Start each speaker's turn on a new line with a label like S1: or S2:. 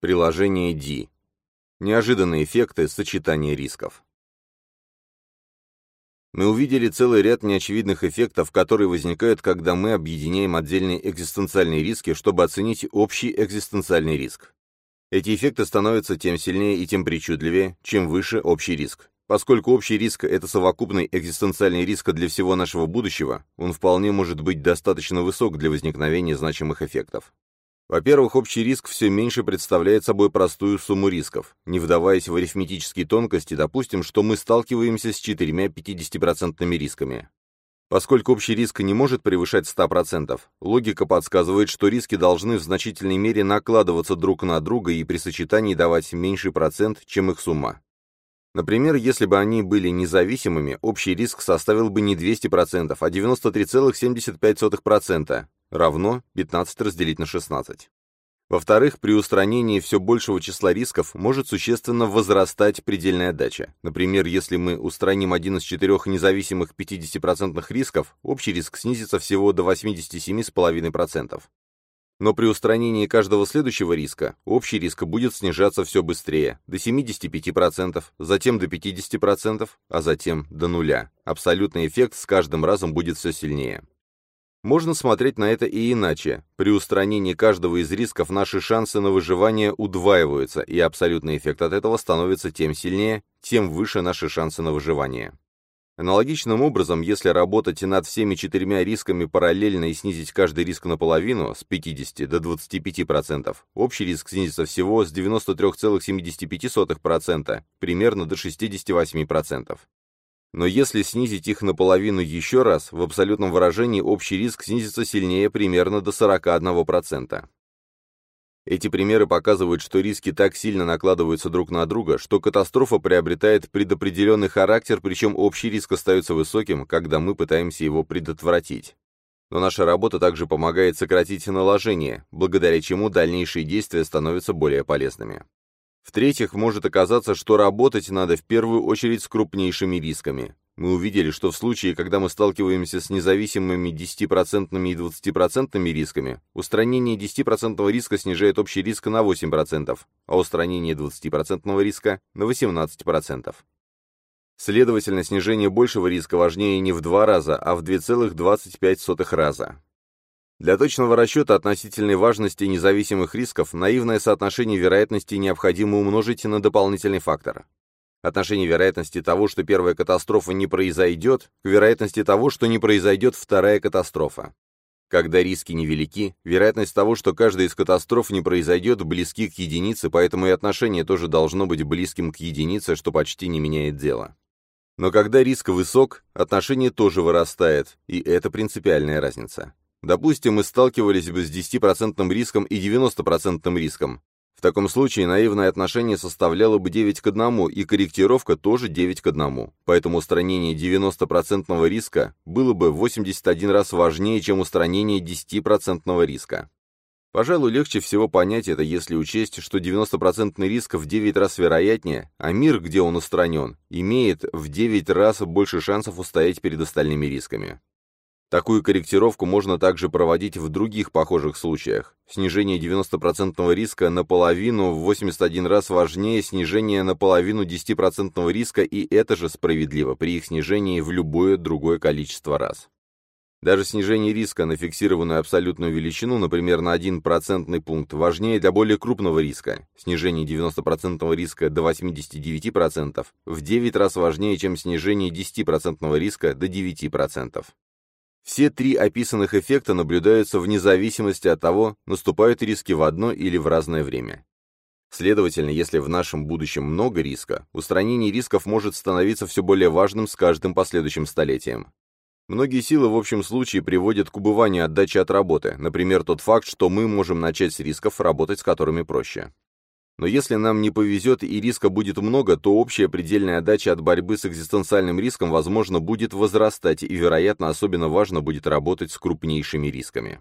S1: Приложение D. Неожиданные эффекты сочетания рисков. Мы увидели целый ряд неочевидных эффектов, которые возникают, когда мы объединяем отдельные экзистенциальные риски, чтобы оценить общий экзистенциальный риск. Эти эффекты становятся тем сильнее и тем причудливее, чем выше общий риск. Поскольку общий риск – это совокупный экзистенциальный риск для всего нашего будущего, он вполне может быть достаточно высок для возникновения значимых эффектов. Во-первых, общий риск все меньше представляет собой простую сумму рисков. Не вдаваясь в арифметические тонкости, допустим, что мы сталкиваемся с четырьмя 50% рисками. Поскольку общий риск не может превышать 100%, логика подсказывает, что риски должны в значительной мере накладываться друг на друга и при сочетании давать меньший процент, чем их сумма. Например, если бы они были независимыми, общий риск составил бы не 200%, а 93,75%, равно 15 разделить на 16. Во-вторых, при устранении все большего числа рисков может существенно возрастать предельная отдача. Например, если мы устраним один из четырех независимых 50% рисков, общий риск снизится всего до 87,5%. Но при устранении каждого следующего риска общий риск будет снижаться все быстрее, до 75%, затем до 50%, а затем до нуля. Абсолютный эффект с каждым разом будет все сильнее. Можно смотреть на это и иначе. При устранении каждого из рисков наши шансы на выживание удваиваются, и абсолютный эффект от этого становится тем сильнее, тем выше наши шансы на выживание. Аналогичным образом, если работать над всеми четырьмя рисками параллельно и снизить каждый риск наполовину, с 50 до 25%, общий риск снизится всего с 93,75%, примерно до 68%. Но если снизить их наполовину еще раз, в абсолютном выражении общий риск снизится сильнее примерно до 41%. Эти примеры показывают, что риски так сильно накладываются друг на друга, что катастрофа приобретает предопределенный характер, причем общий риск остается высоким, когда мы пытаемся его предотвратить. Но наша работа также помогает сократить наложение, благодаря чему дальнейшие действия становятся более полезными. В-третьих, может оказаться, что работать надо в первую очередь с крупнейшими рисками. Мы увидели, что в случае, когда мы сталкиваемся с независимыми 10% и 20% рисками, устранение 10% риска снижает общий риск на 8%, а устранение 20% риска на 18%. Следовательно, снижение большего риска важнее не в два раза, а в 2,25 раза. Для точного расчета относительной важности независимых рисков наивное соотношение вероятности необходимо умножить на дополнительный фактор. Отношение вероятности того, что первая катастрофа не произойдет, к вероятности того, что не произойдет вторая катастрофа. Когда риски невелики, вероятность того, что каждая из катастроф не произойдет, близки к единице, поэтому и отношение тоже должно быть близким к единице, что почти не меняет дело. Но когда риск высок, отношение тоже вырастает, и это принципиальная разница. Допустим, мы сталкивались бы с 10% риском и 90% риском. В таком случае наивное отношение составляло бы 9 к 1, и корректировка тоже 9 к 1. Поэтому устранение 90% риска было бы 81 раз важнее, чем устранение 10% риска. Пожалуй, легче всего понять это, если учесть, что 90% риск в 9 раз вероятнее, а мир, где он устранен, имеет в 9 раз больше шансов устоять перед остальными рисками. Такую корректировку можно также проводить в других похожих случаях. Снижение 90% риска наполовину в 81 раз важнее снижения наполовину 10% риска, и это же справедливо при их снижении в любое другое количество раз. Даже снижение риска на фиксированную абсолютную величину, например, на 1 процентный пункт, важнее для более крупного риска. Снижение 90% риска до 89% в 9 раз важнее, чем снижение 10% риска до 9%. Все три описанных эффекта наблюдаются вне зависимости от того, наступают риски в одно или в разное время. Следовательно, если в нашем будущем много риска, устранение рисков может становиться все более важным с каждым последующим столетием. Многие силы в общем случае приводят к убыванию отдачи от работы, например, тот факт, что мы можем начать с рисков, работать с которыми проще. Но если нам не повезет и риска будет много, то общая предельная отдача от борьбы с экзистенциальным риском, возможно, будет возрастать, и, вероятно, особенно важно будет работать с крупнейшими рисками.